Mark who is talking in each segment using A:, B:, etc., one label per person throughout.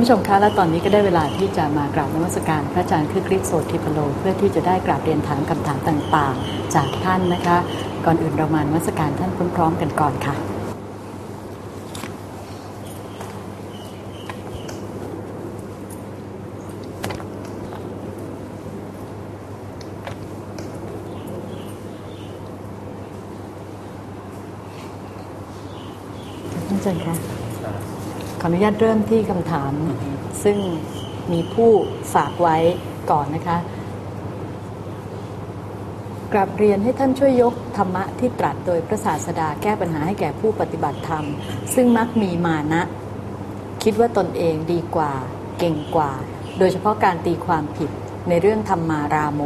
A: านผู้ชมคะและตอนนี้ก็ได้เวลาที่จะมากราบนมัสการ พระอาจารย์คือคริสโสติพโล เพื่อที่จะได้กราบเรียนถามคำถามต่างๆ จากท่านนะคะ ก่อนอื่นเรามานมัสการท่านพร้อมๆกันก่อนค่ะ ท่านอาจารย์คะขออ นุญาตเริ่มที่คำถาม ซึ่งมีผู้ฝากไว้ก่อนนะคะกราบเรียนให้ท่านช่วยยกธรรมะที่ตรัสโดยพระศาสดาแก้ปัญหาให้แก่ผู้ปฏิบัติธรรม ซึ่งมักมีมานะ คิดว่าตนเองดีกว่า เก่งกว่า โดยเฉพาะการตีความผิดในเรื่องธรรมาราโม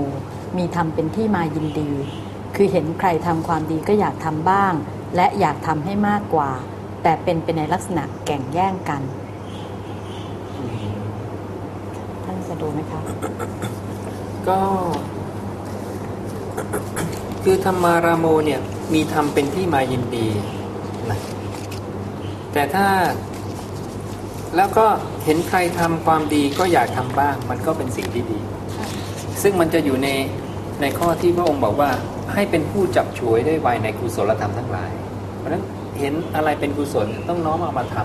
A: มีธรรมเป็นที่มายินดี คือเห็นใครทำความดีก็อยากทำบ้าง และอยากทำให้มากกว่า แต่เป็นไปนในลักษณะแก่งแย่งกัน ท่านจะดูไหมคะ
B: ก็ คือธรรมาราโมเนี่ย มีธรรมเป็นที่มายินดีนะแต่ถ้าแล้วก็เห็นใครทำความดีก็อยากทำบ้าง มันก็เป็นสิ่งที่ดี ซึ่งมันจะอยู่ในในข้อที่พระองค์บอกว่าให้เป็นผู้จับฉวยได้ไวในกุศลธรรมทั้งหลาย เพราะฉะนั้น เห็นอะไรเป็นกุศลต้องน้อมเอามาท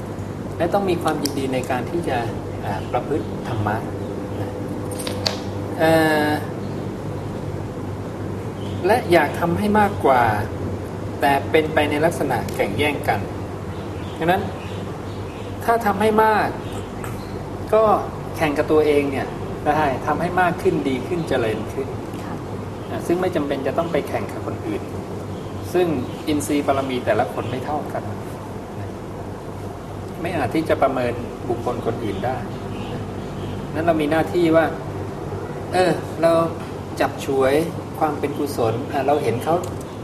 B: ำและต้องมีความยินดีในการที่จะอ่าประพฤติธรรมะนะเอ่อและอยากทำให้มากกว่า แต่เป็นไปในลักษณะแข่งแย่งกันดังนั้นถ้าทำให้มาก ก็แข่งกับตัวเองเนี่ยได้ทำให้มากขึ้นดีขึ้นเจริญขึ้น
A: ค่ะ
B: อะซึ่งไม่จำเป็นจะต้องไปแข่งกับคนอื่น ซึ่งอินทรีย์บารมีแต่ละคนไม่เท่ากัน ไม่อาจที่จะประเมินบุคคลคนอื่นได้ นั้นเรามีหน้าที่ว่า เออ เราจับฉวยความเป็นกุศลอะเราเห็นเขา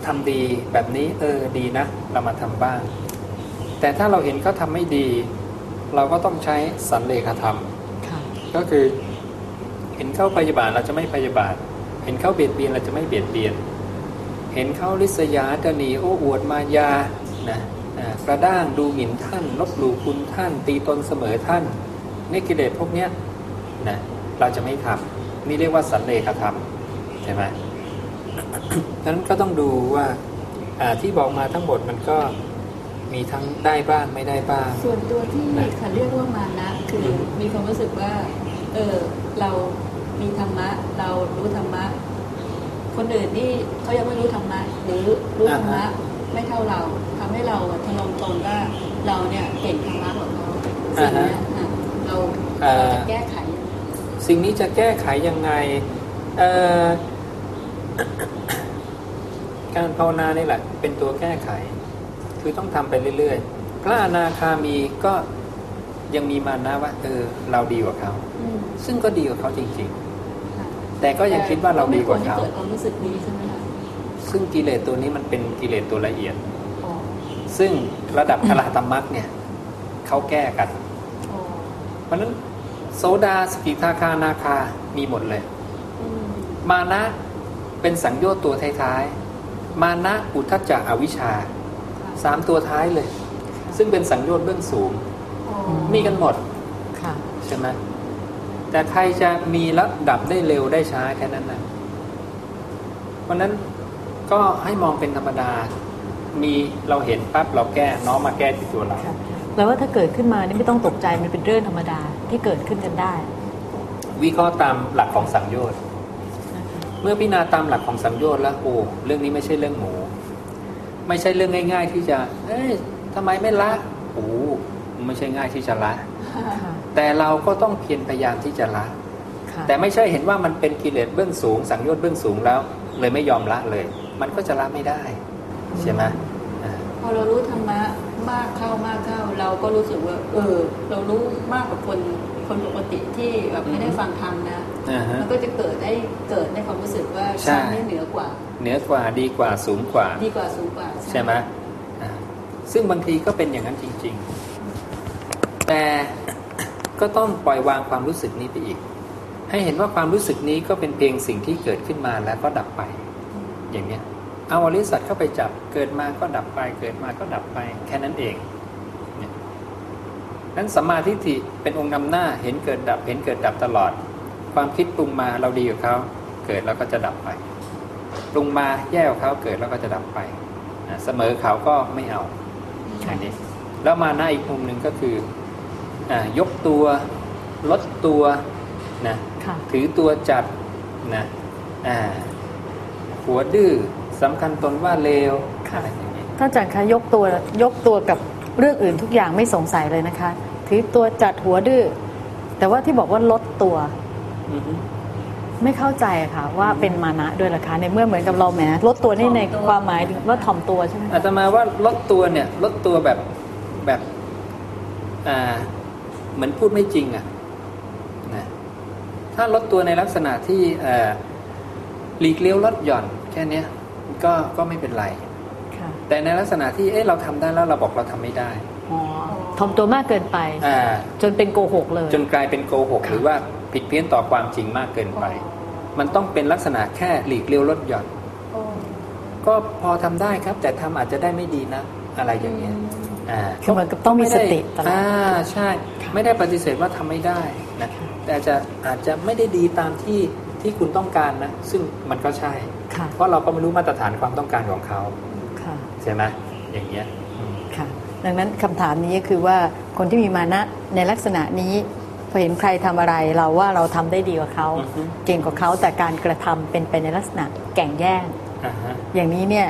B: ทำดีแบบนี้ เออดีนะ เรามาทำบ้าง แต่ถ้าเราเห็นเขาทำไม่ดี เราก็ต้องใช้สันเลขธรรม
A: ค่ะ
B: ก็คือเห็นเขาพยาบาทเราจะไม่พยาบาท เห็นเขาเบียดเบียนเราจะไม่เบียดเบียนเห็นเขาลิษยาตนีโอ้อวดมายานะอ่ากระด้างดูหมิ่นท่านลบหลู่คุณท่าน ตีตนเสมอท่านนี่กิเลสพวกเนี้ยนะเราจะไม่ทำนี่เรียกว่าสันเลขธรรมใช่ไหมดังนั้นก็ต้องดูว่าอ่าที่บอกมาทั้งหมดมันก็มีทั้งได้บ้างไม่ได้บ้าง
C: ส่วนตัวที่เขาเรียกว่ามานะ คือมีความรู้สึกว่า เออเรามีธรรมะ เรารู้ธรรมะ คนอื่นนี่เขายังไม่รู้ธรรมะหรือรู้ธรรมะไม่เท่าเราทำให้เราทะลงตนว่าเราเนี่ยเก่งธรรมะกว่าเขาสิ่งเนี้ยอะเรา
B: อ่า
C: เราจะแก้ไขยังไง
B: สิ่งนี้จะแก้ไขยังไงเอ่อการภาวนานี่แหละ เป็นตัวแก้ไข คือต้องทำไปเรื่อยๆ พระอนาคามีก็ยังมีมานะว่าเออเราดีกว่าเขา
C: อืม
B: ซึ่งก็ดีกว่าเขาจริง
C: ค่ะ
B: ๆ แต่ก็ยังคิดว่าเราดีกว่าเขา
C: ไม่ควรให้เกิดความรู้สึกดีใช่ไหมคะ
B: ซึ่งกิเลสตัวนี้มันเป็นกิเลสตัวละเอียด
C: อ๋อ
B: ซึ่งระดับอรหัตมรรคเนี่ยเขาแก้กัน
C: อ๋อ
B: เพราะฉะนั้นโสดาสกิทาคานาคามีหมดเลย
C: อืม
B: มานะเป็นสังโยชน์ตัวท้ายๆ มานะอุทธัจจะอวิชชา
C: ค่ะ
B: สามตัวท้ายเลย ซึ่งเป็นสังโยชน์เบื้องสูง
C: อ๋อ
B: มีกันหมด
A: ค่ะ
B: ใช่ไหม แต่ใครจะมีระดับได้เร็วได้ช้าแค่นั้นนะเพราะฉะนั้นก็ให้มองเป็นธรรมดา มีเราเห็นปั๊บเราแก้น้อมมาแก้ที่ตัวเรา
A: ค่ะแปลว่าถ้าเกิดขึ้นมานี่ไม่ต้องตกใจมันเป็นเรื่องธรรมดาที่เกิดขึ้นกันได้
B: วิเคราะห์ตามหลักของสังโยชน์
A: นะคะ
B: เมื่อพิจารณาตามหลักของสังโยชน์แล้วโอ้เรื่องนี้ไม่ใช่เรื่องหมู ไม่ใช่เรื่องง่าย ๆ ที่จะ เอ้ยทำไมไม่ละโอ้ไม่ใช่ง่ายที่จะละ
A: ค่ะ
B: แต่เราก็ต้องเพียรพยายามที่จะละ
A: ค่ะ
B: แต่ไม่ใช่เห็นว่ามันเป็นกิเลสเบื้องสูง สังโยชน์เบื้องสูงแล้ว เลยไม่ยอมละเลย มันก็จะละไม่ได้ใช่ไหมอ่า
C: พอเรารู้ธรรมะมากเข้ามากเข้า เราก็รู้สึกว่า เออ เรารู้มากกว่าคนคนปกติที่แบบไม่ได้ฟังธรรมนะ
B: อ่าฮะ
C: มันก็จะเกิดได้เกิดในความรู้สึกว่า
B: ใช่
C: ฉันนี่เหนือกว่า
B: เหนือกว่าดีกว่าสูงกว่า
C: ดีกว่าสูงกว่า
B: ใช่ไหมอ่าซึ่งบางทีก็เป็นอย่างนั้นจริง ๆ แต่ ก็ต้องปล่อยวางความรู้สึกนี้ไปอีก ให้เห็นว่าความรู้สึกนี้ก็เป็นเพียงสิ่งที่เกิดขึ้นมาแล้วก็ดับไป อย่างเนี้ยเอาอริสัตเข้าไปจับเกิดมาก็ดับไป เกิดมาก็ดับไป แค่นั้นเองนั้นสัมมาทิฏฐิเป็นองค์นำหน้าเห็นเกิดดับเห็นเกิดดับตลอด ความคิดปรุงมาเราดีกับเขาเกิดแล้วก็จะดับไปปรุงมาแย่กับเขาเกิดแล้วก็จะดับไปเสมอเขาก็ไม่เอาอันนี้แล้วมาหน้าอีกมุมหนึ่งก็คือ ยกตัวลดตัวนะ
A: ค่ะ
B: ถือตัวจัดนะอ่าหัวดื้อสำคัญตนว่าเลว
A: ค่ะ
B: อะไรอย่างนี้
A: ท่านอาจารย์คะยกตัวยกตัวกับเรื่องอื่นทุกอย่างไม่สงสัยเลยนะคะ ถือตัวจัดหัวดื้อแต่ว่าที่บอกว่าลดตัว
B: อือฮึ
A: ไม่เข้าใจอะค่ะ ว่าเป็นมานะด้วยล่ะคะในเมื่อเหมือนกับเราแหมลดตัวนี่ในความหมายว่าถ่อมตัวใช่ไหม
B: อา
A: คะ
B: ตมาว่าลดตัวเนี่ยลดตัวแบบแบบอ่า เหมือนพูดไม่จริงอะนะถ้าลดตัวในลักษณะที่เอ่อหลีกเลี้ยวลดหย่อน แค่เนี้ยก็ก็ไม่เป็นไร
A: ค่ะ
B: แต่ในลักษณะที่เอ๊ะเราทำได้แล้วเราบอกเราทำไม่ได้
A: อ๋อถ่อมตัวมากเกินไป
B: อ่า
A: จนเป็นโกหกเลย
B: จนกลายเป็นโกหก
A: ค่ะ
B: หรือว่าผิดเพี้ยนต่อความจริงมากเกินไป มันต้องเป็นลักษณะแค่หลีกเลี้ยวลดหย่อนก็พอทำได้ครับ แต่ทำอาจจะได้ไม่ดีนะ อะไรอย่างเงี้ยอ่า
A: คือเหมือนกับต้องมีสติตลอด
B: อ่าใช่ ไม่ได้ปฏิเสธว่าทำไม่ได้นะแต่อาจจะอาจจะไม่ได้ดีตามที่ที่คุณต้องการนะ ซึ่งมันก็ใช่
A: ค่ะ
B: เพราะเราก็ไม่รู้มาตรฐานความต้องการของเขา
A: ค่ะ
B: ใช่ไหมอย่างเงี้ยอืม
A: ค่ะ ดังนั้นคำถามนี้ก็คือว่าคนที่มีมานะในลักษณะนี้พอเห็นใครทำอะไรเราว่าเราทำได้ดีกว่าเขา
B: อือฮึ
A: เก่งกว่าเขาแต่การกระทำเป็นไปในลักษณะแก่งแย่ง
B: อ่าฮะ
A: อย่างนี้เนี่ย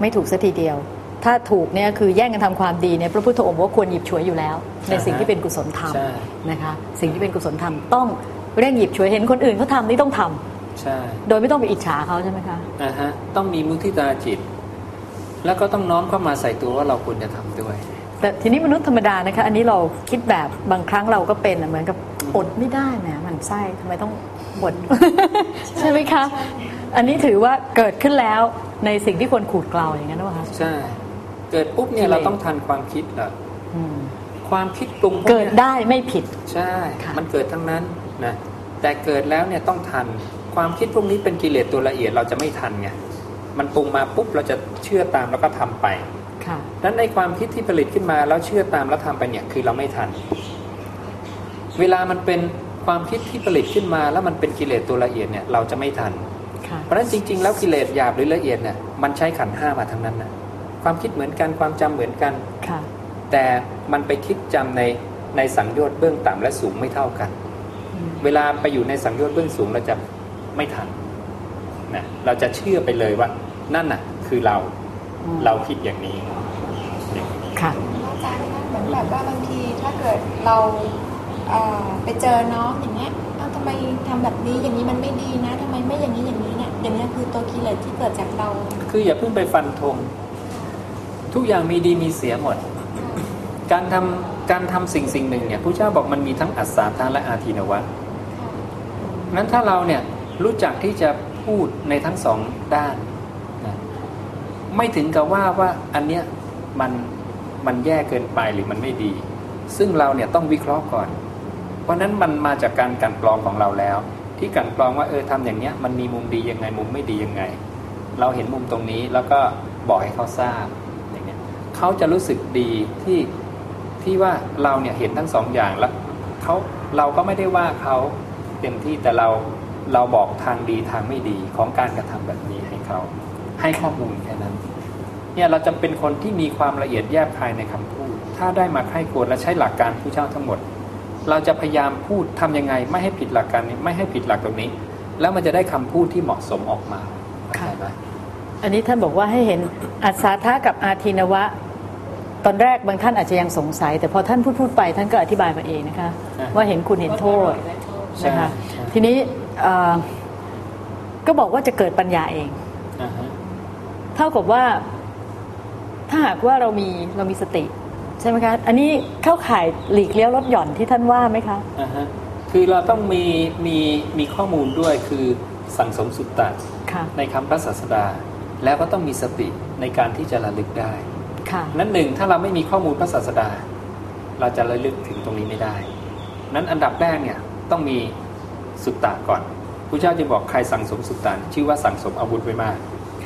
A: ไม่ถูกสัทีเดียว ถ้าถูกเนี่ยคือแย่งกันทำความดีเนี่ยพระพุทธองค์บอกว่าควรหยิบฉวยอยู่แล้ว ในสิ่งที่เป็นกุศลธรรม
B: ใช่
A: นะคะสิ่งที่เป็นกุศลธรรมต้องเร่งหยิบฉวยเห็นคนอื่นเขาทำนี่ต้องทำ
B: ใช่
A: โดยไม่ต้องไปอิจฉาเขาใช่ไหมคะ
B: อ่าฮะต้องมีมุทิตาจิต แล้วก็ต้องน้อมเข้ามาใส่ตัวว่าเราควรจะทำด้วย
A: แต่ทีนี้มนุษย์ธรรมดานะคะ อันนี้เราคิดแบบบางครั้งเราก็เป็นอะเหมือนกับอดไม่ได้แหมหมันไส้ทำไมต้องบดใช่ไหมคะ อันนี้ถือว่าเกิดขึ้นแล้วในสิ่งที่ควรขูดเกลาอย่างนั้นหรือเปล่าคะ
B: ใช่ เกิดปุ๊บเนี่ย
A: กิเลส
B: เราต้องทันความคิดละ
A: อืม
B: ความคิดปรุงพว
A: เกิด
B: นี้ย
A: ได้ไม่ผิด
B: ใช่
A: ค่ะ
B: มันเกิดทั้งนั้นนะแต่เกิดแล้วเนี่ยต้องทัน ความคิดพวกนี้เป็นกิเลสตัวละเอียดเราจะไม่ทันไงมันปรุงมาปุ๊บเราจะเชื่อตามแล้วก็ทำไป
A: ค่ะ
B: นั้นในความคิดที่ผลิตขึ้นมาแล้วเชื่อตามแล้วทำไปเนี่ยคือเราไม่ทัน เวลามันเป็นความคิดที่ผลิตขึ้นมาแล้วมันเป็นกิเลสตัวละเอียดเนี่ยเราจะไม่ทัน
A: ค่ะ
B: เพราะฉะนั้นจริง ๆ แล้วกิเลสหยาบหรือละเอียดเนี่ยมันใช้ขันธ์ห้ามาทั้งนั้นนะ ความคิดเหมือนกันความจำเหมือนกัน
A: ค่ะ
B: แต่มันไปคิดจำในในสังโยชน์เบื้องต่ำและสูงไม่เท่ากัน
A: อืม
B: เวลาไปอยู่ในสังโยชน์เบื้องสูงเราจะไม่ทันนะเราจะเชื่อไปเลยว่า นั่นน่ะ คือเรา
A: อืม
B: เราคิดอย่างนี้
A: ค่ะ
D: อาจารย์คะเหมือนแบบว่าบางทีถ้าเกิดเราเอ่อไปเจอน้องอย่างเงี้ยเอ้าทำไมทำแบบนี้อย่างนี้มันไม่ดีนะทำไมไม่อย่างนี้อย่างนี้เนี่ยอย่างนี้ยคือตัวกิเลสที่เกิดจากเรา
B: คืออย่าเพิ่งไปฟันธง ทุกอย่างมีดีมีเสียหมด การทำการทำสิ่งสิ่งหนึ่งเนี่ยผู้เจ้าบอกมันมีทั้งอัศทานและอาทีนวะนั้นถ้าเราเนี่ยรู้จักที่จะพูดในทั้งสองด้านนะไม่ถึงกับว่าว่าอันเนี้ยมันมันแย่เกินไปหรือมันไม่ดี ซึ่งเราเนี่ยต้องวิเคราะห์ก่อน เพราะนั้นมันมาจากการกันกรองของเราแล้ว ที่กันกรองว่าเออทำอย่างเนี้ยมันมีมุมดียังไงมุมไม่ดียังไง เราเห็นมุมตรงนี้แล้วก็บอกให้เขาทราบ เขาจะรู้สึกดีที่ที่ว่าเราเนี่ยเห็นทั้งสองอย่างแล้วเขาเราก็ไม่ได้ว่าเขาเต็มที่แต่เราเราบอกทางดีทางไม่ดีของการกระทำแบบนี้ให้เขาให้ข้อมูลแค่นั้นเนี่ยเราจะเป็นคนที่มีความละเอียดแยบคายในคำพูด ถ้าได้มาไข้ควรและใช้หลักการผู้เจ้าทั้งหมด เราจะพยายามพูดทำยังไง ไม่ให้ผิดหลักการนี้ไม่ให้ผิดหลักตรงนี้ แล้วมันจะได้คำพูดที่เหมาะสมออกมา
A: อันนี้ท่านบอกว่าให้เห็นอัศทะกับอาทินวะ ตอนแรกบางท่านอาจจะยังสงสัย แต่พอท่านพูดพูดไปท่านก็อธิบายมาเองนะคะ
B: อ่า
A: ว่าเห็นคุณเห็นโทษ
B: ใช่
A: นะคะ
B: ใช่
A: ทีนี้เอ่อก็บอกว่าจะเกิดปัญญาเอง
B: อ่าฮะ
A: เท่ากับว่าถ้าหากว่าเรามีเรามีสติ ใช่ไหมคะอันนี้เข้าข่ายหลีกเลี้ยวลดหย่อนที่ท่านว่าไหมคะ
B: อ่าฮะคือเราต้องมีมีมีข้อมูลด้วยคือสั่งสมสุตตะ
A: ค่ะ
B: ในคำพระศาสดา แล้วก็ต้องมีสติในการที่จะระลึกได้
A: ค่ะ
B: นั้นหนึ่งถ้าเราไม่มีข้อมูลพระศาสดา เราจะระลึกถึงตรงนี้ไม่ได้ นั้นอันดับแรกเนี่ยต้องมีสุตตะก่อนพระเจ้าจึงบอกใครสั่งสมสุตตะชื่อว่าสั่งสมอาวุธไว้มาก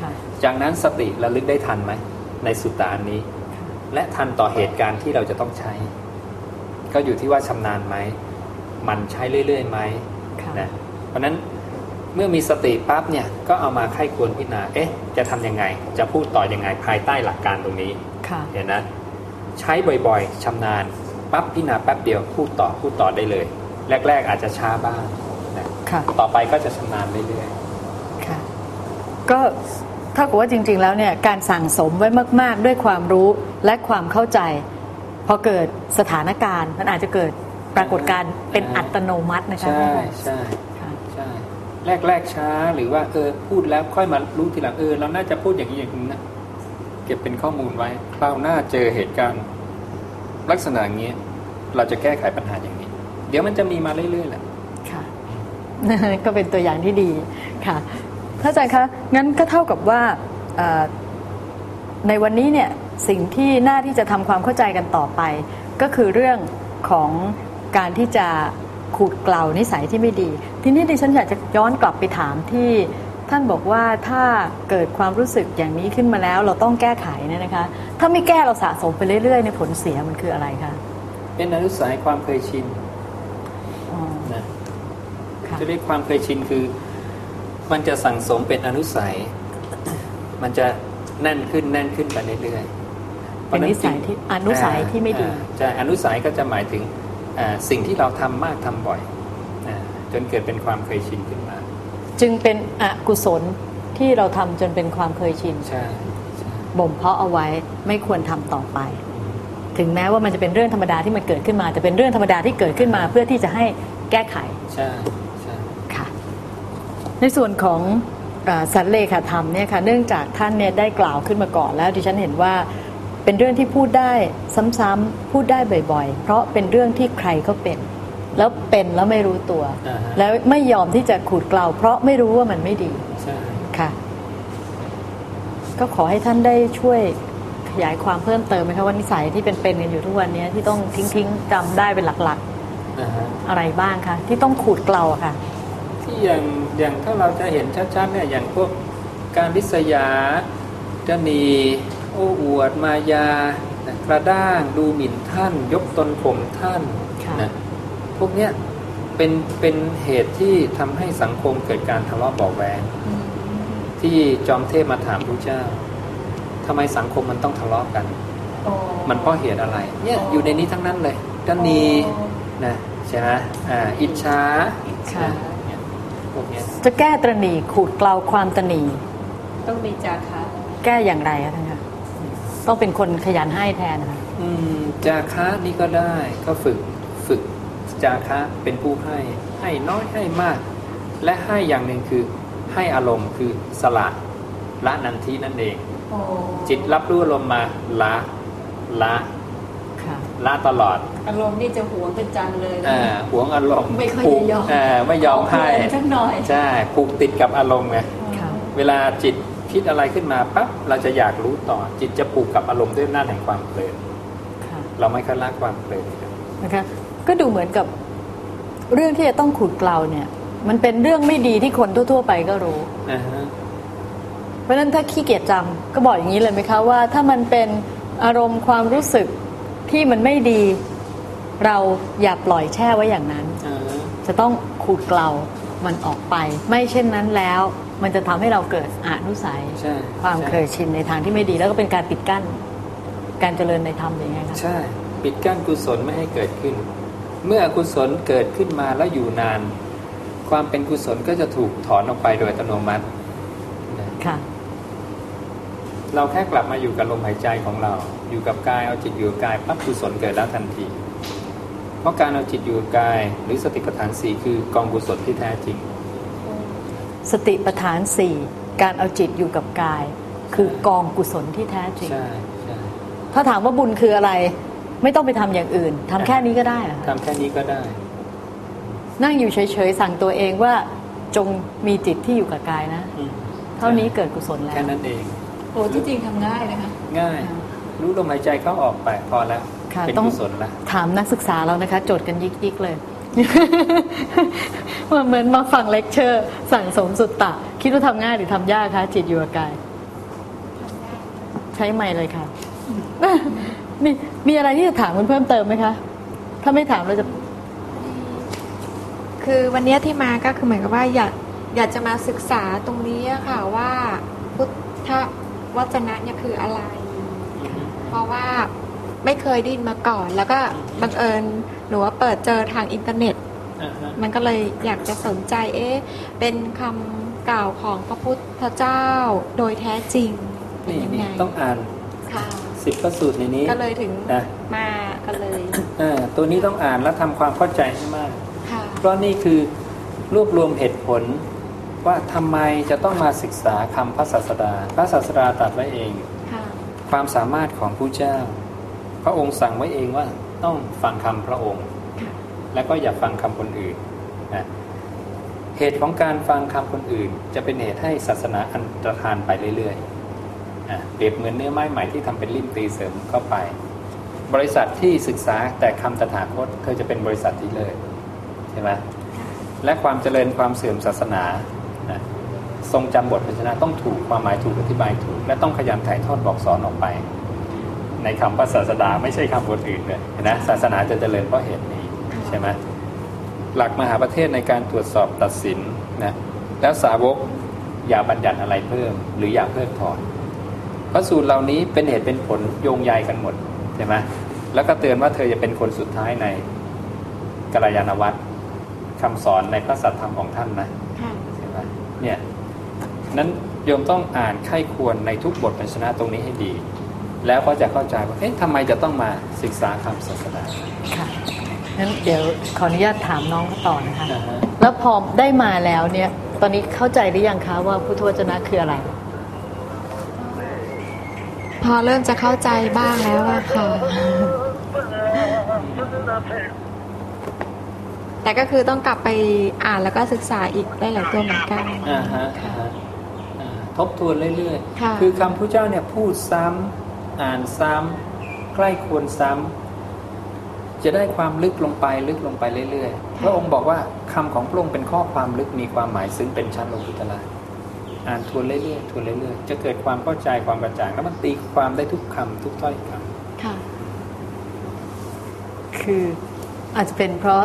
A: ค่ะ
B: จากนั้นสติระลึกได้ทันไหมในสุตตะอันนี้ และทันต่อเหตุการณ์ที่เราจะต้องใช้ ก็อยู่ที่ว่าชำนาญไหมมันใช้เรื่อยๆไหม
A: ค่ะ
B: นะเพราะฉะนั้น เมื่อมีสติปั๊บเนี่ยก็เอามาไข้ควรพิจารณาเอ๊ะจะทำยังไง จะพูดต่อยังไงภายใต้หลักการตรงนี้
A: ค่ะ
B: เห็นนะใช้บ่อยๆชำนาญปั๊บพิจารณาแป๊บเดียวพูดต่อพูดต่อได้เลย แรก ๆ อาจจะช้าบ้างนะ
A: ค่ะ
B: ต่อไปก็จะชำนาญเรื่อย
A: ค่ะก็ถ้ากับว่าจริง ๆ แล้วเนี่ยการสั่งสมไว้มาก ๆ ด้วยความรู้และความเข้าใจ พอเกิดสถานการณ์มันอาจจะเกิดปรากฏการณ์เป็นอัตโนมัติ
B: ๆ
A: นะคะ
B: ใช่ใช่
A: ค่ะ
B: ใช่แรกๆช้าหรือว่าเออพูดแล้วค่อยมารู้ทีหลังเออเราน่าจะพูดอย่างนี้อย่างนี้นะเก็บเป็นข้อมูลไว้ คราวหน้าเจอเหตุการณ์ ลักษณะอย่างนี้ เราจะแก้ไขปัญหาอย่างนี้ เดี๋ยวมันจะมีมาเรื่อยๆแหละ
A: ค่ะ ก็เป็นตัวอย่างที่ดีค่ะท่านอาจารย์คะงั้นก็เท่ากับว่าในวันนี้เนี่ยสิ่งที่น่าที่จะทำความเข้าใจกันต่อไป ก็คือเรื่องของการที่จะ ขูดเกลานิสัยที่ไม่ดี ทีนี้ดิฉันอยากจะย้อนกลับไปถามที่ท่านบอกว่าถ้าเกิดความรู้สึกอย่างนี้ขึ้นมาแล้วเราต้องแก้ไขเนี่ยนะคะ ถ้าไม่แก้เราสะสมไปเรื่อยๆในผลเสียมันคืออะไรคะ
B: เป็นอนุสัยความเคยชิน
A: อ๋อ
B: นะ
A: ค่ะ
B: จะเรียกความเคยชินคือ มันจะสั่งสมเป็นอนุสัย มันจะแน่นขึ้นแน่นขึ้นไปเรื่อยๆ
A: เป็นนิสัยที่อนุสัยที่ไม่ดี
B: อ่าใช่อนุสัยก็จะหมายถึงอ่า สิ่งที่เราทำมากทำบ่อยอ่าจนเกิดเป็นความเคยชินขึ้นมา
A: จึงเป็นอกุศลที่เราทำจนเป็นความเคยชิน
B: ใช่ใช่
A: บ่มเพาะเอาไว้ไม่ควรทำต่อไป ถึงแม้ว่ามันจะเป็นเรื่องธรรมดาที่มันเกิดขึ้นมา แต่เป็นเรื่องธรรมดาที่เกิดขึ้นมาเพื่อที่จะให้แก้ไข
B: ใช่ใช่
A: ค่ะในส่วนของเออสันเลขาธรรมเนี่ยค่ะเนื่องจากท่านเนี่ยได้กล่าวขึ้นมาก่อนแล้วดิฉันเห็นว่า เป็นเรื่องที่พูดได้ซ้ำๆพูดได้บ่อยๆ เพราะเป็นเรื่องที่ใครก็เป็น แล้วเป็นแล้วไม่รู้ตัว
B: อ่าฮะ
A: แล้วไม่ยอมที่จะขูดเกลาเพราะไม่รู้ว่ามันไม่ดี
B: ใช่ค่ะ
A: ค่ะ ก็ขอให้ท่านได้ช่วยขยายความเพิ่มเติมไหมคะว่านิสัยที่เป็นๆกันอยู่ทุกวันนี้ที่ต้องทิ้งๆจำได้เป็นหลัก
B: นะฮะ
A: ๆอะไรบ้างคะที่ต้องขูดเกลาอะค่ะ
B: ที่อย่างอย่างถ้าเราจะเห็นชัดๆเนี่ยอย่างพวกการริษยาจะมี โอ้อวดมายานะกระด้างดูหมิ่นท่าน ยกตนข่มท่าน
A: ค่ะ
B: นะพวกเนี้ยเป็นเป็นเหตุที่ทำให้สังคมเกิดการทะเลาะเบาะแวงที่จอมเทพมาถามพระเจ้าทำไมสังคมมันต้องทะเลาะกัน
C: อ๋อ
B: มันเพราะเหตุอะไร เนี่ย
C: อ๋อ
B: อ
C: อ
B: ยู่ในนี้ทั้งนั้นเลยก็นี
C: อ๋อ
B: นะใช่ไหมอ่าอิจฉา
A: ค่ะ
B: เนี่ยพวกเนี้ย
A: จะแก้ตรณีขูดเกลาความตรณี
C: ต้องมีจาคะ
A: แก้อย่างไรคะท่านคะ ต้องเป็นคนขยันให้แทนนะคะ
B: อืมจาคะนี่ก็ได้ก็ฝึกฝึกจาคะเป็นผู้ให้ให้น้อยให้มาก และให้อย่างหนึ่งคือให้อารมณ์คือสละละนันทีนั่นเอง
C: อ๋อ
B: จิตรับรู้อารมณ์มาละละ
A: ค่ะ
B: ละตลอด
C: อารมณ์นี่จะหวงเป็นจังเลยนะ
B: อ่าหวงอารมณ์
C: ไม่ค่อย
B: ผูก
C: จะยอม
B: อ่าไม่ยอมให้
C: ขอเพื่อนสักหน่อย
B: ใช่ผูกติดกับอารมณ์ไง
A: ค่ะ
B: เวลาจิต คิดอะไรขึ้นมาปั๊บเราจะอยากรู้ต่อ จิตจะผูกกับอารมณ์ด้วยอำนาจแห่งความเพลิน
A: ค่ะ
B: เราไม่ค่อยละความเพลินกัน
A: นะคะก็ดูเหมือนกับเรื่องที่จะต้องขูดเกลาเนี่ย มันเป็นเรื่องไม่ดีที่คนทั่ว ๆ ไปก็รู้
B: อ่าฮะ
A: เพราะฉะนั้นถ้าขี้เกียจจำก็บอกอย่างนี้เลยไหมคะว่า ถ้ามันเป็นอารมณ์ความรู้สึกที่มันไม่ดี เราอย่าปล่อยแช่ไว้อย่างนั้น
B: อ่าฮะ
A: จะต้องขูดเกลามันออกไป ไม่เช่นนั้นแล้ว มันจะทำให้เราเกิดอนุสัย
B: ใช่
A: ความเคยชินในทางที่ไม่ดีแล้วก็เป็นการปิดกั้น การเจริญในธรรมอย่างไงคะ
B: ใช่ ปิดกั้นกุศลไม่ให้เกิดขึ้น เมื่ออกุศลเกิดขึ้นมาแล้วอยู่นาน ความเป็นกุศลก็จะถูกถอนออกไปโดยอัตโนมัตินะ
A: ค่ะ
B: เราแค่กลับมาอยู่กับลมหายใจของเรา อยู่กับกายเอาจิตอยู่กับกายปั๊บกุศลเกิดแล้วทันที เพราะการเอาจิตอยู่กับกายหรือสติปัฏฐานสี่คือกองกุศลที่แท้จริง
A: สติปัฏฐานสี่การเอาจิตอยู่กับกาย คือกองกุศลที่แท้จริง
B: ใช่ใช่
A: ถ้าถามว่าบุญคืออะไร ไม่ต้องไปทำอย่างอื่นทำแค่นี้ก็ได้เหรอคะ
B: ทำแค่นี้ก็ได้
A: นั่งอยู่เฉยๆสั่งตัวเองว่าจงมีจิตที่อยู่กับกายนะ
B: อืม
A: เท่านี้เกิดกุศลแล้ว
B: แค่นั้นเอง
C: โอ้ที่จริงทำง่ายนะคะ
B: ง่าย รู้ลมหายใจเข้าออกไปพอแล้ว
A: ค่ะ
B: เป็น
A: ต้อง
B: กุศลละ
A: ถามนักศึกษาเรานะคะ โจทย์กันยิกๆเลย เหมือนมาฟังเลคเชอร์ สั่งสมสุตตะ คิดว่าทำง่ายหรือทำยากคะจิตอยู่กับกาย ใช้ไม่เลยค่ะนี่มีอะไรที่จะถามคุณเพิ่มเติมไหมคะ ถ้าไม่ถามเราจะ
D: คือวันนี้ที่มาก็คือเหมือนกับว่าอยากอยากจะมาศึกษาตรงนี้ค่ะว่าพุทธวจนะเนี่ยคืออะไร เพราะว่า ไม่เคยได้ยินมาก่อน แล้วก็บังเอิญหนูว่าเปิดเจอทางอินเทอร์เน็ต
B: อ่าฮะ
D: มันก็เลยอยากจะสนใจเอ๊ะเป็นคำกล่าวของพระพุทธเจ้าโดยแท้จริงเป็น
B: นี่
D: ยัง
B: นี่
D: ไง
B: ต้องอ่าน
D: ค่ะ
B: สิบพระสูตรในนี้
D: ก็เลยถึง
B: นะ
D: มาก็เลย
B: เออตัวนี้ต้องอ่านแล้วทำความเข้าใจให้มาก
D: ค่ะ
B: เพราะนี่คือรวบรวมเหตุผลว่าทำไมจะต้องมาศึกษาคำพระศาสดา พระศาสดาตรัสไว้เอง
D: ค่ะ
B: ความสามารถของผู้เจ้าพ ระองค์สั่งไว้เองว่าต้องฟังคำพระองค์ แล้วก็อย่าฟังคำคนอื่นนะเหตุของการฟังคำคนอื่น จะเป็นเหตุให้ศาสนาอันตรธานไปเรื่อยๆเปรียบเหมือนเนื้อไม้ใหม่ที่ทำเป็นลิ่มตีเสริมเข้าไป บริษัทที่ศึกษาแต่คำตถาคตเธอจะเป็นบริษัทที่เลิศใช่ไหมและความเจริญความเสื่อมศาสนาทรงจำบทพยัญชนะต้องถูกความหมายถูกอธิบายถูก และต้องขยันถ่ายทอดบอกสอนออกไป ในคำพระศาสดาไม่ใช่คำคนอื่นเลยเห็นะศาสนาจะเจริญเพราะเหตุนี้ใช่ไหมหลักมหาประเทศในการตรวจสอบตัดสินนะแล้วสาวกอย่าบัญญัติอะไรเพิ่ม หรืออย่าเพิกถอนเพราะสูตรเหล่านี้เป็นเหตุเป็นผลโยงใยกันหมดใช่ไหมแล้วก็เตือนว่าเธอจะเป็นคนสุดท้ายในกัลยาณวัตรคำสอนในพระสัทธรรมของท่านนะ
D: ค่ะ
B: ใช่ไหมเนี่ยนั้นโยมต้องอ่านไข้ควรในทุกบทพันชนะตรงนี้ให้ดี แล้วก็จะเข้าใจว่าเอ๊ะทำไมจะต้องมาศึกษาคำศาสนา
A: ค่ะงั้นเดี๋ยวขออนุญาตถามน้องเขาต่อนะคะ
B: อ่าฮะ
A: แล้วพอได้มาแล้วเนี่ย ตอนนี้เข้าใจหรือยังคะว่าพุทธวจนะคืออะไร
D: พอเริ่มจะเข้าใจบ้างแล้วอะค่ะ แต่ก็คือต้องกลับไปอ่านแล้วก็ศึกษาอีกหลายๆตัวเหมือนกัน
B: อ่าฮะอ่าฮะอ่าทบทวนเรื่อย
D: ค่ะ
B: ๆคือคำพระเจ้าเนี่ยพูดซ้ำ อ่านซ้ำใกล้ควรซ้ำจะได้ความลึกลงไปลึกลงไปเรื่อยๆพระองค์บอกว่าคำของพระองค์เป็นข้อความลึกมีความหมายซึ้งเป็นชั้นโลกุตละอ่านทวนเรื่อยๆทวนเรื่อยๆจะเกิดความเข้าใจความกระจ่างแล้วมันตีความได้ทุกคำทุกถ้อยคำ
D: ค่ะ
A: คืออาจจะเป็นเพราะ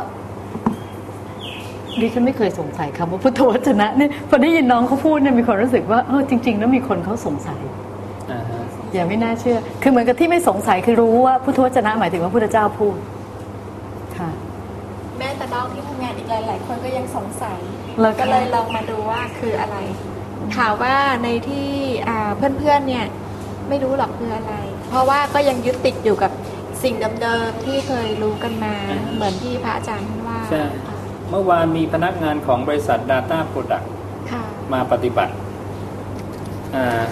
A: ดิฉันไม่เคยสงสัยคำว่าพุทธวจนะเนี่ยพอได้ยินน้องเขาพูดเนี่ยมีความรู้สึกว่าเออจริงๆแล้วมีคนเขาสงสัย
B: อ่าฮะ
A: อย่าไม่น่าเชื่อ คือเหมือนกับที่ไม่สงสัยคือรู้ว่าพุทธวจนะหมายถึงว่าพุทธเจ้าพูดค่ะ
D: แม้แต่น้องที่ทำงานอีกหลาย ๆ คนก็ยังสงสัย
A: แล้วก็
D: ก็เลยลองมาดูว่าคืออะไรข่าวว่าในที่อ่าเพื่อนๆเนี่ยไม่รู้หรอกคืออะไร เพราะว่าก็ยังยึดติดอยู่กับสิ่งเดิมๆที่เคยรู้กันมา เหมือนที่พระอาจารย์ท่านว่า
B: ใช่เมื่อวานมีพนักงานของบริษัท Data Product
D: ค่ะ
B: มาปฏิบัติ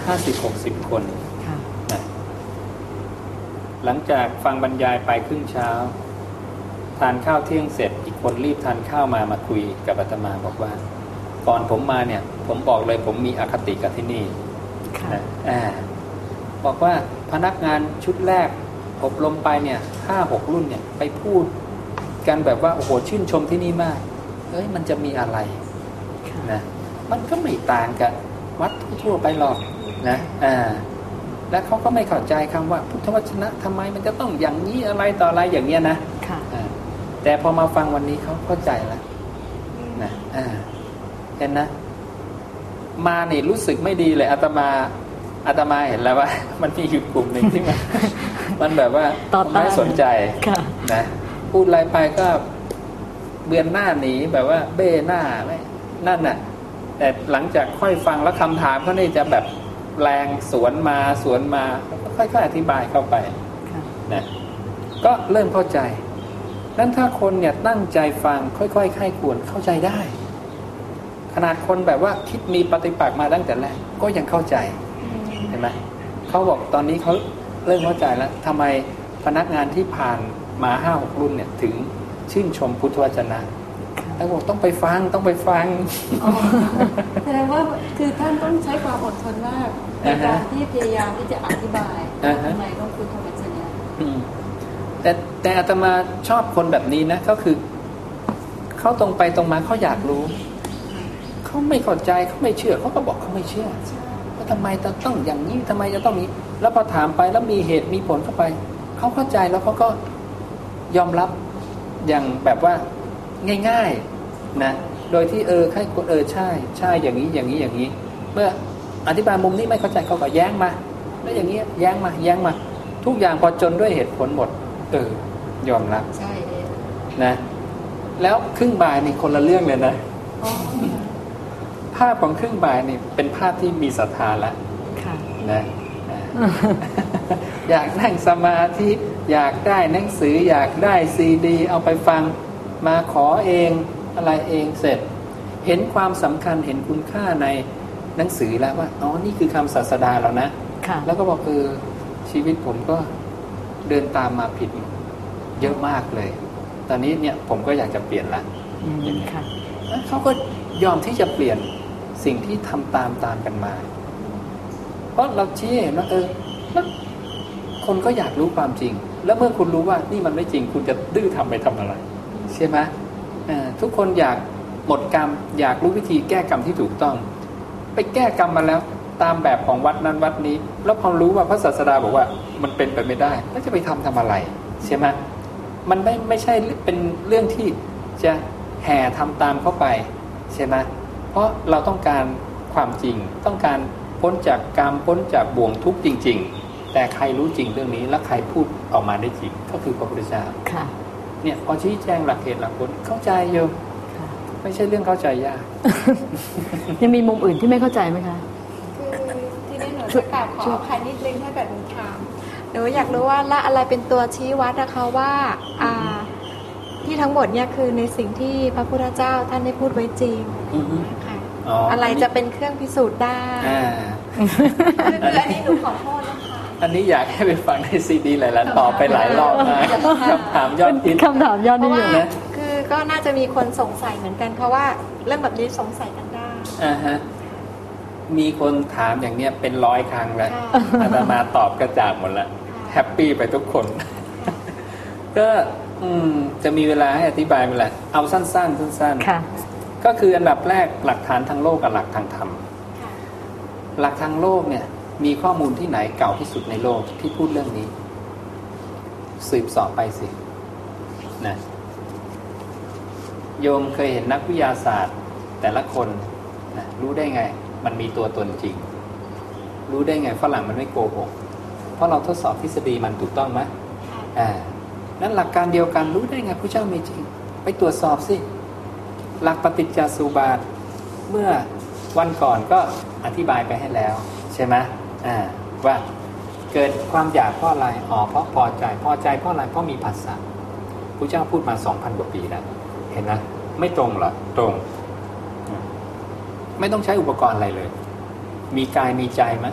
B: ห้าสิบหกสิบคน
A: ค่ะ
B: นะ หลังจากฟังบรรยายไปครึ่งเช้า ทานข้าวเที่ยงเสร็จ อีกคนรีบทานข้าวมามาคุยกับอาตมาบอกว่า ก่อนผมมาเนี่ย ผมบอกเลยผมมีอคติกับที่นี่
A: ค่ะ
B: นะอ่าบอกว่าพนักงานชุดแรกอบรมไปเนี่ยห้าหกรุ่นเนี่ยไปพูดกันแบบว่าโอ้โหชื่นชมที่นี่มากเอ้ยมันจะมีอะไร
A: ค่ะ
B: นะมันก็ไม่ต่างกับวัดทั่วๆไปหรอกนะอ่า และเขาก็ไม่เข้าใจคำว่าพุทธวจนะทำไมมันจะต้องอย่างนี้อะไรต่ออะไรอย่างเงี้ยนะ
A: ค่ะ
B: อ่าแต่พอมาฟังวันนี้เขาเข้าใจแล้วนะอ่าเห็นนะ มานี่รู้สึกไม่ดีเลยอาตมาอาตมาเห็นแล้วว่า มันมีอยู่กลุ่มหนึ่งที่มันมันแบบว่า
A: ต่อต้าน
B: ไม่สนใจ
A: ค่ะ
B: นะพูดอะไรไปก็เบือนหน้าหนีแบบว่า เบ้หน้าไม่นั่นน่ะ แต่หลังจากค่อยฟังแล้วคำถามเขานี่จะแบบ แรงสวนมาสวนมาแล้วก็ค่อยๆอธิบายเข้าไป
A: ค่ะ
B: นะก็เริ่มเข้าใจนั้นถ้าคนเนี่ยตั้งใจฟังค่อยๆไข้ควรเข้าใจได้ ขนาดคนแบบว่าคิดมีปฏิปักษ์มาตั้งแต่แรกก็ยังเข้าใจเห็นไหมเขาบอกตอนนี้เขาเริ่มเข้าใจแล้วทำไมพนักงานที่ผ่านมาห้าหกรุ่นเนี่ยถึงชื่นชมพุทธวจนะ แล้วบอกต้องไปฟังต้องไปฟัง
C: แสดงว่าคือท่านต้องใช้ความอดทนมากใน
B: อ่าฮะ
C: การที่พยายามที่จะอธิบาย
B: อ่าฮะ
C: ทำไมต้องพุทธวจนะ
B: อืมแต่แต่อาตมาชอบคนแบบนี้นะก็คือเขาตรงไปตรงมาเขาอยากรู้เขาไม่เข้าใจเขาไม่เชื่อเขาก็บอกเขาไม่เชื่อว่าทำไมจะต้องอย่างนี้ทำไมจะต้องนี้ แล้วพอถามไปแล้วมีเหตุมีผลเข้าไปเขาเข้าใจแล้วเขาก็ยอมรับอย่างแบบว่า ง่ายๆนะโดยที่เออให้คนเออใช่ใช่อย่างนี้อย่างนี้อย่างนี้ เมื่ออธิบายมุมนี้ไม่เข้าใจเขาก็แย้งมา แล้วอย่างนี้แย้งมาแย้งมา ทุกอย่างพอจนด้วยเหตุผลหมดเออยอมรับ
C: ใช่เลย
B: นะ แล้วครึ่งบ่ายนี่คนละเรื่องเลยนะ
C: อ๋อ
B: ภาพของครึ่งบ่ายนี่เป็นภาพที่มีศรัทธาแล้ว
A: ค่ะ
B: นะอ่าอยากนั่งสมาธิ อยากได้หนังสืออยากได้ซีดี เอาไปฟัง มาขอเองอะไรเองเสร็จ เห็นความสำคัญเห็นคุณค่าในหนังสือแล้วว่าอ๋อนี่คือคำศาสดาแล้วนะ
A: ค่ะ
B: แล้วก็บอกเออชีวิตผมก็เดินตามมาผิดเยอะมากเลย ตอนนี้เนี่ยผมก็อยากจะเปลี่ยนละ
A: อืมค่ะ
B: เขาก็ยอมที่จะเปลี่ยนสิ่งที่ทำตามตามกันมา เพราะเราชี้ให้เห็นว่าเออแล้วคนก็อยากรู้ความจริง แล้วเมื่อคุณรู้ว่านี่มันไม่จริง คุณจะดื้อทำไปทำอะไร ใช่ไหมทุกคนอยากหมดกรรม อยากรู้วิธีแก้กรรมที่ถูกต้อง ไปแก้กรรมมาแล้วตามแบบของวัดนั้นวัดนี้ แล้วพอรู้ว่าพระศาสดาบอกว่ามันเป็นไปไม่ได้ แล้วจะไปทำทำอะไรใช่ไหมมันไม่ไม่ใช่เป็นเรื่องที่จะแห่ทำตามเข้าไปใช่ไหมเพราะเราต้องการความจริงต้องการพ้นจากกรรมพ้นจากบ่วงทุกข์จริง ๆ แต่ใครรู้จริงเรื่องนี้และใครพูดออกมาได้จริง ก็คือพระพุทธเจ้า
A: ค่ะ
B: เนี่ยพอชี้แจงหลักเหตุหลักผลเข้าใจโยม
A: ค่ะ
B: ไม่ใช่เรื่องเข้าใจยาก
A: ยังมีมุมอื่นที่ไม่เข้าใจไหมคะ
D: คือที่นี่หนู
A: ช่วย
D: จะกล่าวข
A: ช่
D: อ
A: วย
D: อภัยนิดนึงถ้าเกิดหนูถามหนูอยากรู้ว่าละอะไรเป็นตัวชี้วัดนะคะว่าอ่าที่ทั้งหมดเนี่ยคือในสิ่งที่พระพุทธเจ้าท่านได้พูดไว้จริง
B: อือฮึ
D: ค่ะ
B: อ๋ออ
D: อะไรจะเป็นเครื่องพิสูจน์ได้
B: อ่า
D: คืออันนี้หนูขอโทษนะคะ
B: อันนี้อยากให้ไปฟังในซีดีหลายๆต่อไปหลายรอบนะคำถามยอดฮิต
A: คำถามยอด
D: เพ
A: นิ
D: ราะ
A: ย
D: ว่าม
B: นะ
D: คือก็น่าจะมีคนสงสัยเหมือนกัน เพราะว่าเรื่องแบบนี้สงสัยกันได้
B: อ่าฮะมีคนถามอย่างเนี้ยเป็นร้อยครั้งแล้ว
D: ค่ะ
B: อาตมาตอบกระจ่างหมดแล้วแฮปปี้ไปทุกคน ก็อืมจะมีเวลาให้อธิบายไหมล่ะเอาสั้น ๆ สั้นๆ
A: ค่ะ
B: ก็คืออันดับแรกหลักฐานทางโลกกับหลักทางธรรม
D: ค่ะ
B: หลักทางโลกเนี่ย มีข้อมูลที่ไหนเก่าที่สุดในโลกที่พูดเรื่องนี้ สืบสอบไปสินะโยมเคยเห็นนักวิทยาศาสตร์ แต่ละคนนะรู้ได้ไง มันมีตัวตนจริง รู้ได้ไงฝรั่งมันไม่โกหกเพราะเราทดสอบทฤษฎีมันถูกต้องไหมอ่านั้นหลักการเดียวกันรู้ได้ไงพระเจ้ามีจริง ไปตรวจสอบสิ หลักปฏิจจสุบาท เมื่อวันก่อนก็อธิบายไปให้แล้ว ใช่ไหม ว่าเกิดความอยากเพราะอะไรอ๋อเพราะพอใจพอใจเพราะอะไรเพราะมีภาษาพระเจ้าพูดมาสองพันกว่าปีแล้วเห็นนะไม่ตรงหรอตรง ไม่ต้องใช้อุปกรณ์อะไรเลย มีกายมีใจไหม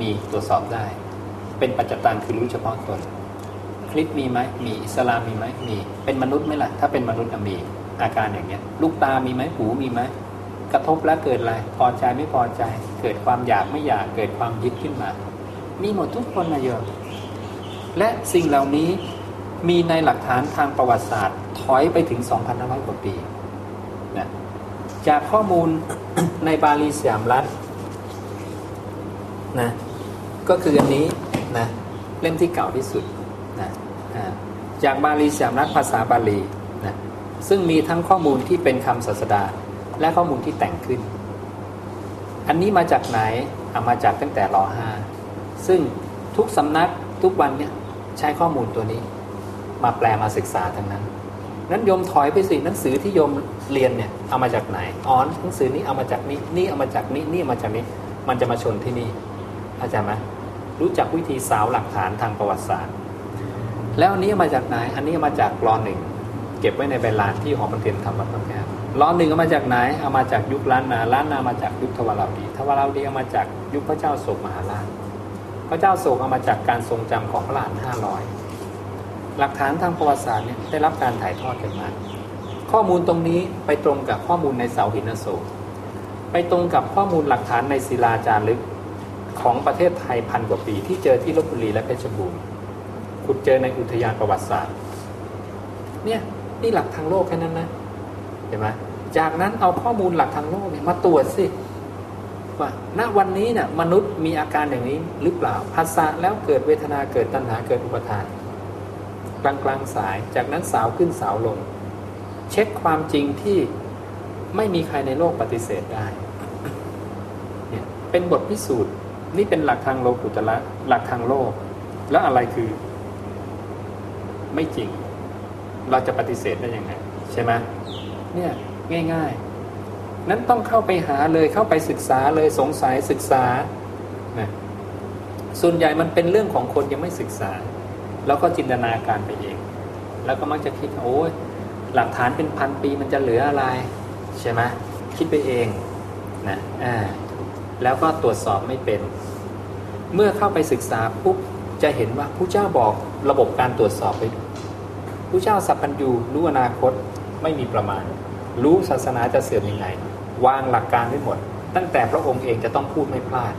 B: มีตรวจสอบได้ เป็นปัจจตังคือรู้เฉพาะตนคลิปมีไหมมีอิสลามมีไหมมีเป็นมนุษย์ไหมล่ะถ้าเป็นมนุษย์มีอาการอย่างเงี้ย ลูกตามีไหมหูมีไหม กระทบแล้วเกิดอะไรพอใจไม่พอใจ เกิดความอยากไม่อยากเกิดความยึดขึ้นมา มีหมดทุกคนนะโยมและสิ่งเหล่านี้มีในหลักฐานทางประวัติศาสตร์ ถอยไปถึง 2,500 กว่าปีนะจากข้อมูลในบาลีสยามรัฐนะก็คืออันนี้นะเล่มที่เก่าที่สุดนะจากบาลีสยามรัฐภาษาบาลีนะซึ่งมีทั้งข้อมูลที่เป็นคำศาสดา และข้อมูลที่แต่งขึ้น อันนี้มาจากไหนเอามาจากตั้งแต่รอห้าซึ่งทุกสำนักทุกวันเนี่ยใช้ข้อมูลตัวนี้ มาแปลมาศึกษาทั้งนั้น นั้นโยมถอยไปสิหนังสือที่โยมเรียนเนี่ยเอามาจากไหนอ๋อหนังสือนี้เอามาจากนี้นี่เอามาจากนี้นี่มาจากนี้ มันจะมาชนที่นี่เข้าใจไหมรู้จักวิธีสาวหลักฐานทางประวัติศาสตร์ แล้วอันนี้มาจากไหน อันนี้มาจากรอหนึ่งเก็บไว้ในใบลานที่หอบันเทียนทำวัดพระแก้ว รอหนึ่งเอามาจากไหน เอามาจากยุคล้านนา ล้านนามาจากยุคทวาราวดี ทวาราวดีเอามาจากยุคพระเจ้าโศกมหาราช พระเจ้าโศกเอามาจากการทรงจำของพระหลานห้าร้อยหลักฐานทางประวัติศาสตร์เนี่ยได้รับการถ่ายทอดกันมา ข้อมูลตรงนี้ไปตรงกับข้อมูลในเสาหินอโศก ไปตรงกับข้อมูลหลักฐานในศิลาจารึกของประเทศไทยพันกว่าปี ที่เจอที่ลบบุรีและเพชรบูรณ์ขุดเจอในอุทยานประวัติศาสตร์ เนี่ยนี่หลักทางโลกแค่นั้นนะ ไหมจากนั้นเอาข้อมูลหลักทางโลกเนี่ยมาตรวจสิว่าณวันนี้เนี่ยมนุษย์มีอาการอย่างนี้หรือเปล่าภาษาแล้วเกิดเวทนาเกิดตัณหาเกิดอุปทานกลางกลางสายจากนั้นสาวขึ้นสาวลง เช็คความจริงที่ไม่มีใครในโลกปฏิเสธได้เนี่ยเป็นบทพิสูจน์นี่เป็นหลักทางโลกุตละหลักทางโลก แล้วอะไรคือ ไม่จริง เราจะปฏิเสธได้ยังไงใช่ไหม เนี่ยง่าย ๆ นั้นต้องเข้าไปหาเลยเข้าไปศึกษาเลยสงสัยศึกษานะส่วนใหญ่มันเป็นเรื่องของคนยังไม่ศึกษา แล้วก็จินตนาการไปเอง แล้วก็มักจะคิดโอ้ยหลักฐานเป็นพันปีมันจะเหลืออะไรใช่ไหมคิดไปเองนะอ่าแล้วก็ตรวจสอบไม่เป็น เมื่อเข้าไปศึกษาปุ๊บจะเห็นว่าผู้เจ้าบอกระบบการตรวจสอบไปดูผู้เจ้าสัพพัญญูรู้อนาคต ไม่มีประมาณ รู้ศาสนาจะเสื่อมยังไง วางหลักการไว้หมด ตั้งแต่พระองค์เองจะต้องพูดไม่พลาด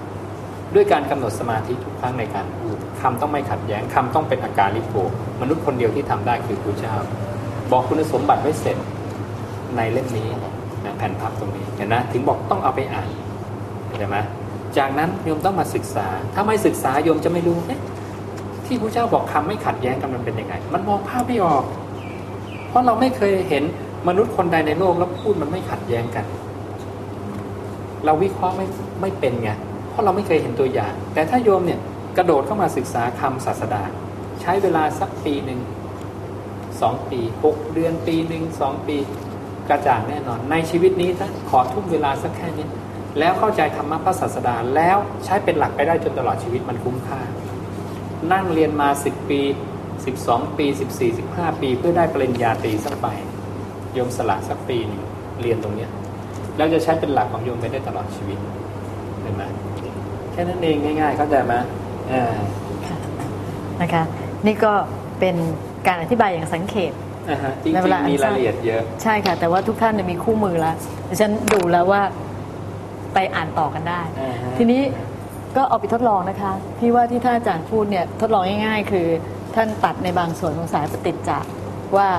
B: ด้วยการกำหนดสมาธิทุกครั้งในการพูดคำต้องไม่ขัดแย้งคำต้องเป็นอาการลิโกมนุษย์คนเดียวที่ทำได้คือพระเจ้า บอกคุณสมบัติไว้เสร็จในเล่มนี้นะแผ่นพับตรงนี้เห็นนะถึงบอกต้องเอาไปอ่านเห็นไหมจากนั้นโยมต้องมาศึกษา ถ้าไม่ศึกษาโยมจะไม่รู้เอ๊ะที่พระเจ้าบอกคำไม่ขัดแย้งกันมันเป็นยังไง มันมองภาพไม่ออก ราะเราไม่เคยเห็นมนุษย์คนใดในโลกแล้วพูดมันไม่ขัดแย้งกัน เราวิเคราะห์ไม่ไม่เป็นไงเพราะเราไม่เคยเห็นตัวอย่าง แต่ถ้าโยมเนี่ยกระโดดเข้ามาศึกษาคำศาสดา ใช้เวลาสักปีหนึ่งสองปีหกเดือนปีหนึ่งสองปีกระจ่างแน่นอน ในชีวิตนี้ถ้าขอทุ่มเวลาสักแค่นี้ แล้วเข้าใจธรรมะพระศาสดาแล้วใช้เป็นหลักไปได้จนตลอดชีวิตมันคุ้มค่า นั่งเรียนมาสิบปี สิบสองปีสิบสี่สิบห้าปี เพื่อได้ปริญญาตรีสักใบโยมสละสักปีหนึงเรียนตรงเนี้ยแล้วจะใช้เป็นหลักของโยมไปได้ตลอดชีวิตเห็นไหมแค่นั้นเองง่าย ๆ เข้าใจไหมอ่า
A: นะคะ นี่ก็เป็นการอธิบายอย่างสังเขป
B: อ่าฮะจริง
A: ในเวลาอัน
B: ๆมีราย
A: สั้น
B: ละเอียดเยอะ
A: ใช่ค่ะ แต่ว่าทุกท่านเนี่ยมีคู่มือแล้วดิฉันดูแล้วว่าไปอ่านต่อกันได้
B: อ่าฮะ
A: ทีนี้ก็เอาไปทดลองนะคะพี่ว่าที่ท่านอาจารย์พูดเนี่ยทดลองง่าย ๆ คือ ท่านตัดในบางส่วนของสายปฏิจจ์ว่า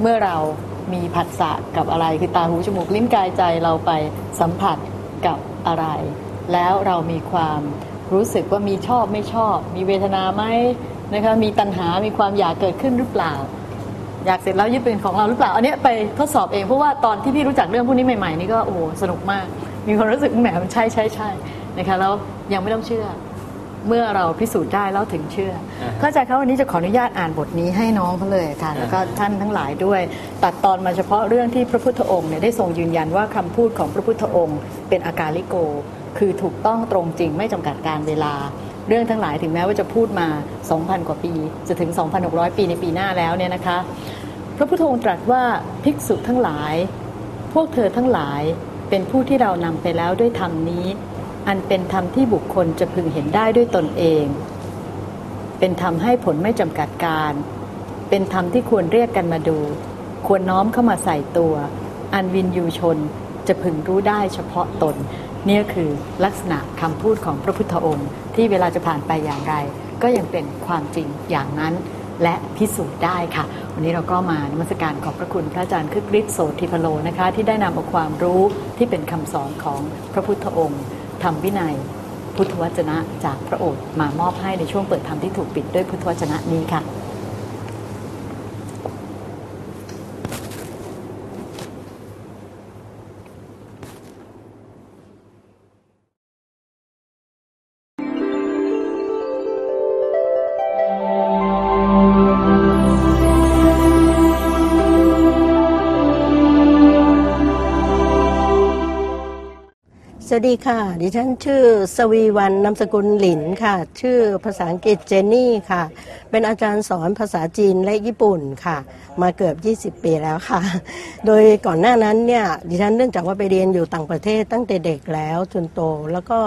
A: เมื่อเรามีผัสสะกับอะไรคือตาหูจมูกลิ้นกายใจเราไปสัมผัสกับอะไร แล้วเรามีความรู้สึกว่ามีชอบไม่ชอบ มีเวทนาไหมนะคะมีตัณหา มีความอยากเกิดขึ้นหรือเปล่า อยากเสร็จแล้วยึดเป็นของเราหรือเปล่า อันนี้ไปทดสอบเองเพราะว่าตอนที่พี่รู้จักเรื่องพวกนี้ใหม่ๆนี่ก็โอ้สนุกมาก มีความรู้สึกแหมมันใช่ใช่ใช่นะคะแล้วยังไม่ต้องเชื่อ เมื่อเราพิสูจน์ได้แล้วถึงเชื่อ
B: อ่าฮะ
A: เข้าใจเขาวันนี้จะขออนุญาตอ่านบทนี้ให้น้องเขาเลยค่ะแล้วก็
B: อ่าฮะ
A: ท่านทั้งหลายด้วย ตัดตอนมาเฉพาะเรื่องที่พระพุทธองค์เนี่ยได้ทรงยืนยันว่าคำพูดของพระพุทธองค์ เป็นอากาลิโก คือถูกต้องตรงจริงไม่จำกัดการเวลาเรื่องทั้งหลายถึงแม้ว่าจะพูดมา 2,000 กว่าปี จะถึง 2,600 ปีในปีหน้าแล้วเนี่ยนะคะ พระพุทธองค์ตรัสว่าภิกษุทั้งหลาย พวกเธอทั้งหลายเป็นผู้ที่เรานำไปแล้วด้วยธรรมนี้ อันเป็นธรรมที่บุคคลจะพึงเห็นได้ด้วยตนเอง เป็นธรรมให้ผลไม่จำกัดการ เป็นธรรมที่ควรเรียกกันมาดู ควรน้อมเข้ามาใส่ตัว อันวินยูชนจะพึงรู้ได้เฉพาะตนเนี่ยคือลักษณะคำพูดของพระพุทธองค์ ที่เวลาจะผ่านไปอย่างไร ก็ยังเป็นความจริงอย่างนั้นและพิสูจน์ได้ค่ะ วันนี้เราก็มานมัสการขอบพระคุณพระอาจารย์คึกฤทธิ์โสธิพโลนะคะ ที่ได้นำเอาความรู้ที่เป็นคำสอนของพระพุทธองค์ ธรรมวินัย พุทธวจนะจากพระโอษฐ์มามอบให้ในช่วงเปิดธรรมที่ถูกปิดด้วยพุทธวจนะนี้ค่ะ
E: ดีค่ะ ดิฉันชื่อสวีวันนามสกุลหลินค่ะ ชื่อภาษาอังกฤษเจนนี่ค่ะ เป็นอาจารย์สอนภาษาจีนและญี่ปุ่นค่ะ มาเกือบ 20 ปีแล้วค่ะ โดยก่อนหน้านั้นเนี่ย ดิฉันเนื่องจากว่าไปเรียนอยู่ต่างประเทศตั้งแต่เด็กแล้วจนโต แล้วก็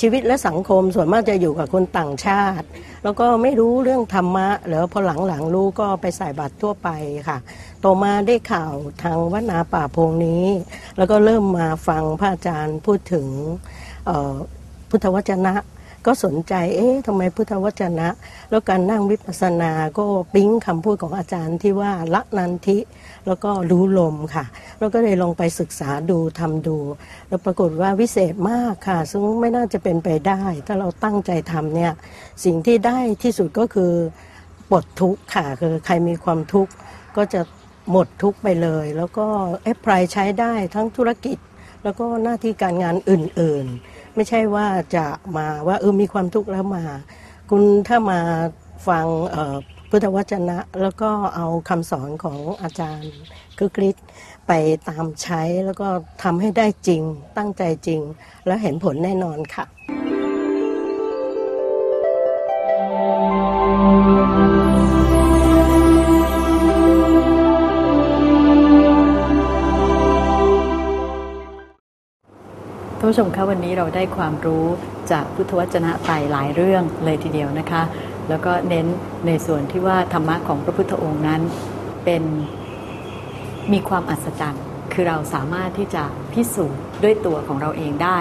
E: ชีวิตและสังคมส่วนมากจะอยู่กับคนต่างชาติ แล้วก็ไม่รู้เรื่องธรรมะแล้วพอหลังๆรู้ก็ไปใส่บาตรทั่วไปค่ะ โตมาได้ข่าวทางวัดนาป่าพงนี้ แล้วก็เริ่มมาฟังพระอาจารย์พูดถึงพุทธวจนะ ก็สนใจ เอ๊ะทำไมพุทธวจนะ แล้วการนั่งวิปัสสนาก็ปิ๊งคำพูดของอาจารย์ที่ว่าละนันทิ แล้วก็รู้ลมค่ะ แล้วก็เลยลองไปศึกษาดูทำดู แล้วปรากฏว่าวิเศษมากค่ะ ซึ่งไม่น่าจะเป็นไปได้ ถ้าเราตั้งใจทำเนี่ย สิ่งที่ได้ที่สุดก็คือปลดทุกข์ค่ะ คือใครมีความทุกข์ก็จะ หมดทุกไปเลย แล้วก็แอปพลายใช้ได้ทั้งธุรกิจ แล้วก็หน้าที่การงานอื่นๆ ไม่ใช่ว่าจะมาว่าเออมีความทุกข์แล้วมา คุณถ้ามาฟังพุทธวจนะ แล้วก็เอาคำสอนของอาจารย์คือกริชไปตามใช้แล้วก็ทำให้ได้จริงตั้งใจจริง แล้วเห็นผลแน่นอนค่ะ
A: ท่านผู้ชมคะวันนี้เราได้ความรู้จากพุทธวจนะไปหลายเรื่องเลยทีเดียวนะคะ แล้วก็เน้นในส่วนที่ว่าธรรมะของพระพุทธองค์นั้นเป็นมีความอัศจรรย์ คือเราสามารถที่จะพิสูจน์ด้วยตัวของเราเองได้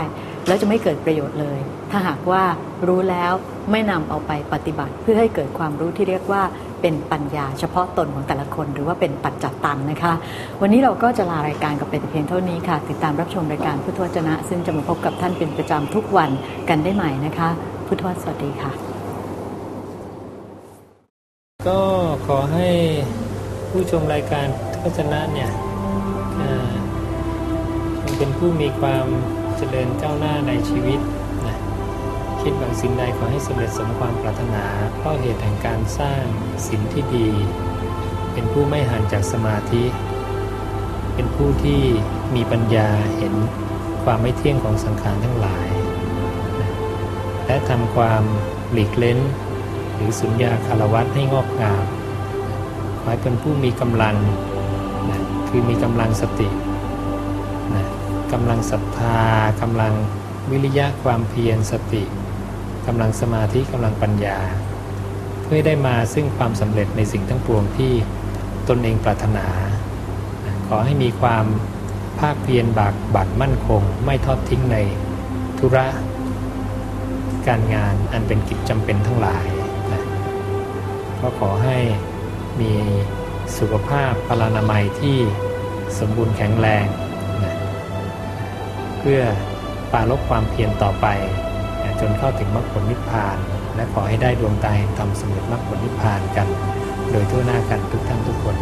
A: แล้วจะไม่เกิดประโยชน์เลย ถ้าหากว่ารู้แล้วไม่นำเอาไปปฏิบัติเพื่อให้เกิดความรู้ที่เรียกว่า เป็นปัญญา เฉพาะตนของแต่ละคน หรือว่าเป็นปัจจัตตังนะคะ วันนี้เราก็จะลารายการกับเป็นเพียงเท่านี้ค่ะ ติดตามรับชมรายการพุทธวจนะ ซึ่งจะมาพบกับท่านเป็นประจำทุกวันกันได้ใหม่นะคะ พุทธวสวัสดีค่ะ
B: ก็ขอให้ผู้ชมรายการทัศนะเนี่ยเป็นผู้มีความเจริญก้าวหน้าในชีวิต คิดบางสิ่งใดขอให้สำเร็จสมความปรารถนา เพราะเหตุแห่งการสร้างสิ่งที่ดี เป็นผู้ไม่ห่างจากสมาธิ เป็นผู้ที่มีปัญญาเห็นความไม่เที่ยงของสังขารทั้งหลาย และทำความหลีกเล้น หรือสุญญาคารวัตให้งอกงามขอให้เป็นผู้มีกำลังนะคือมีกำลังสตินะกำลังศรัทธากำลังวิริยะความเพียรสติ กำลังสมาธิกำลังปัญญา เพื่อได้มาซึ่งความสำเร็จในสิ่งทั้งปวงที่ตนเองปรารถนา ขอให้มีความภาคเพียรบากบัดมั่นคง ไม่ทอดทิ้งในธุระ การงานอันเป็นกิจจำเป็นทั้งหลายนะก็ขอให้มีสุขภาพพลานามัยที่สมบูรณ์แข็งแรงนะเพื่อปราลบความเพียรต่อไป จนเข้าถึงมรรคผลนิพพาน และขอให้ได้ดวงตาเห็นธรรมสมเด็จมรรคผลนิพพานกัน โดยทั่วหน้ากันทุกท่านทุกคน